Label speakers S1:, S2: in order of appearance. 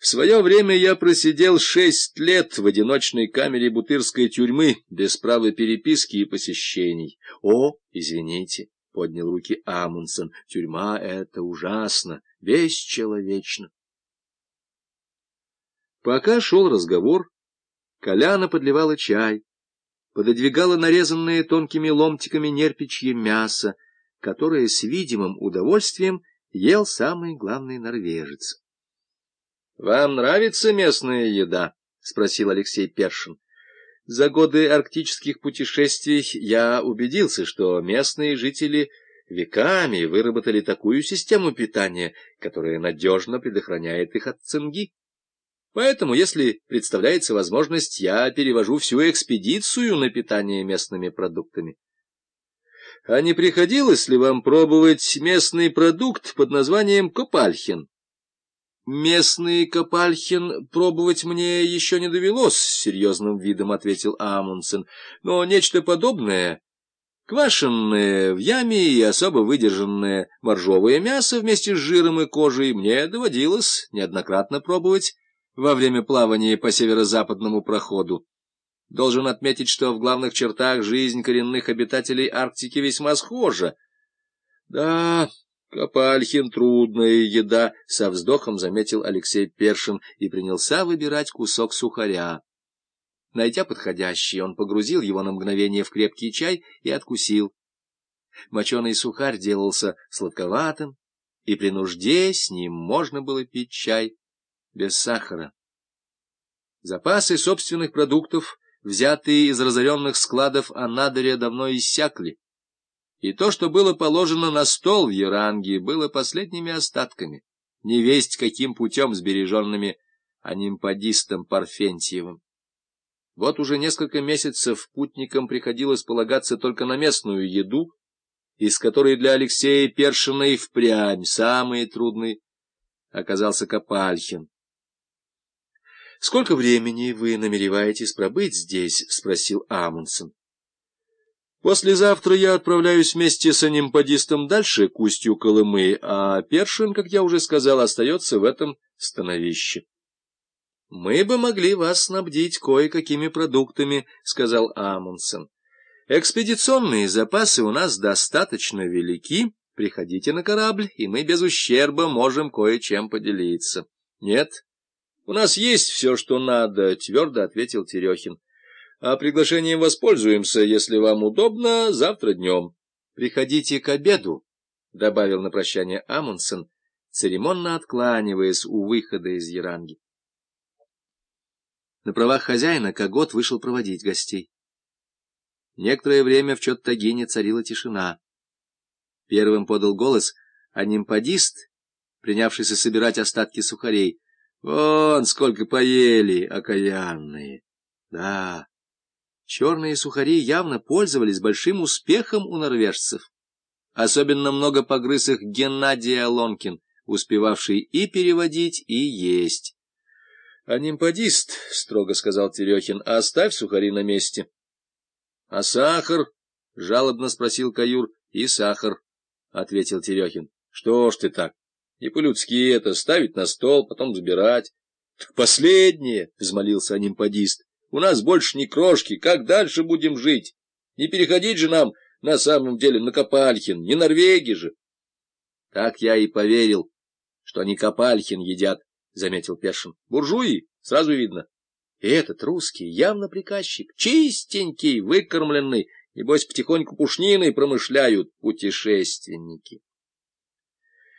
S1: В свое время я просидел шесть лет в одиночной камере бутырской тюрьмы, без права переписки и посещений. — О, извините, — поднял руки Амундсен, — тюрьма — это ужасно, бесчеловечно. Пока шел разговор, Коляна подливала чай, пододвигала нарезанное тонкими ломтиками нерпичье мясо, которое с видимым удовольствием ел самый главный норвежец. «Вам нравится местная еда?» — спросил Алексей Першин. «За годы арктических путешествий я убедился, что местные жители веками выработали такую систему питания, которая надежно предохраняет их от цинги. Поэтому, если представляется возможность, я перевожу всю экспедицию на питание местными продуктами». «А не приходилось ли вам пробовать местный продукт под названием копальхин?» «Местный Копальхин пробовать мне еще не довелось», — серьезным видом ответил Амундсен. «Но нечто подобное, квашенное в яме и особо выдержанное моржовое мясо вместе с жиром и кожей мне доводилось неоднократно пробовать во время плавания по северо-западному проходу. Должен отметить, что в главных чертах жизнь коренных обитателей Арктики весьма схожа. Да, Копальхин — трудная еда, — со вздохом заметил Алексей Першин и принялся выбирать кусок сухаря. Найдя подходящий, он погрузил его на мгновение в крепкий чай и откусил. Моченый сухарь делался сладковатым, и при нужде с ним можно было пить чай без сахара. Запасы собственных продуктов, взятые из разоренных складов Анадыря, давно иссякли и то, что было положено на стол в Яранге, было последними остатками, невесть каким путем сбереженными анимпадистом Парфентьевым. Вот уже несколько месяцев путникам приходилось полагаться только на местную еду, из которой для Алексея Першина и впрямь самый трудный оказался Копальхин. — Сколько времени вы намереваетесь пробыть здесь? — спросил Амундсен. Послезавтра я отправляюсь вместе с анимпадистом дальше, к устью Колымы, а Першин, как я уже сказал, остается в этом становище. — Мы бы могли вас снабдить кое-какими продуктами, — сказал Амундсен. — Экспедиционные запасы у нас достаточно велики. Приходите на корабль, и мы без ущерба можем кое-чем поделиться. — Нет, у нас есть все, что надо, — твердо ответил Терехин. А приглашением воспользуемся, если вам удобно, завтра днем. Приходите к обеду, — добавил на прощание Амундсен, церемонно откланиваясь у выхода из Яранги. На правах хозяина Когот вышел проводить гостей. Некоторое время в Чоттагине царила тишина. Первым подал голос анимпадист, принявшийся собирать остатки сухарей. Вон сколько поели, окаянные! Да, Черные сухари явно пользовались большим успехом у норвежцев. Особенно много погрыз их Геннадий Алонкин, успевавший и переводить, и есть. — А нимпадист, — строго сказал Терехин, — оставь сухари на месте. — А сахар? — жалобно спросил Каюр. — И сахар, — ответил Терехин. — Что ж ты так? Не по-людски это, ставить на стол, потом забирать. — Последнее, — взмолился анимпадист. У нас больше ни крошки. Как дальше будем жить? Не переходить же нам на самом деле на Копальхин, не Норвегии же. — Так я и поверил, что они Копальхин едят, — заметил Першин. — Буржуи, сразу видно. И этот русский явно приказчик, чистенький, выкормленный, небось потихоньку пушниной промышляют путешественники.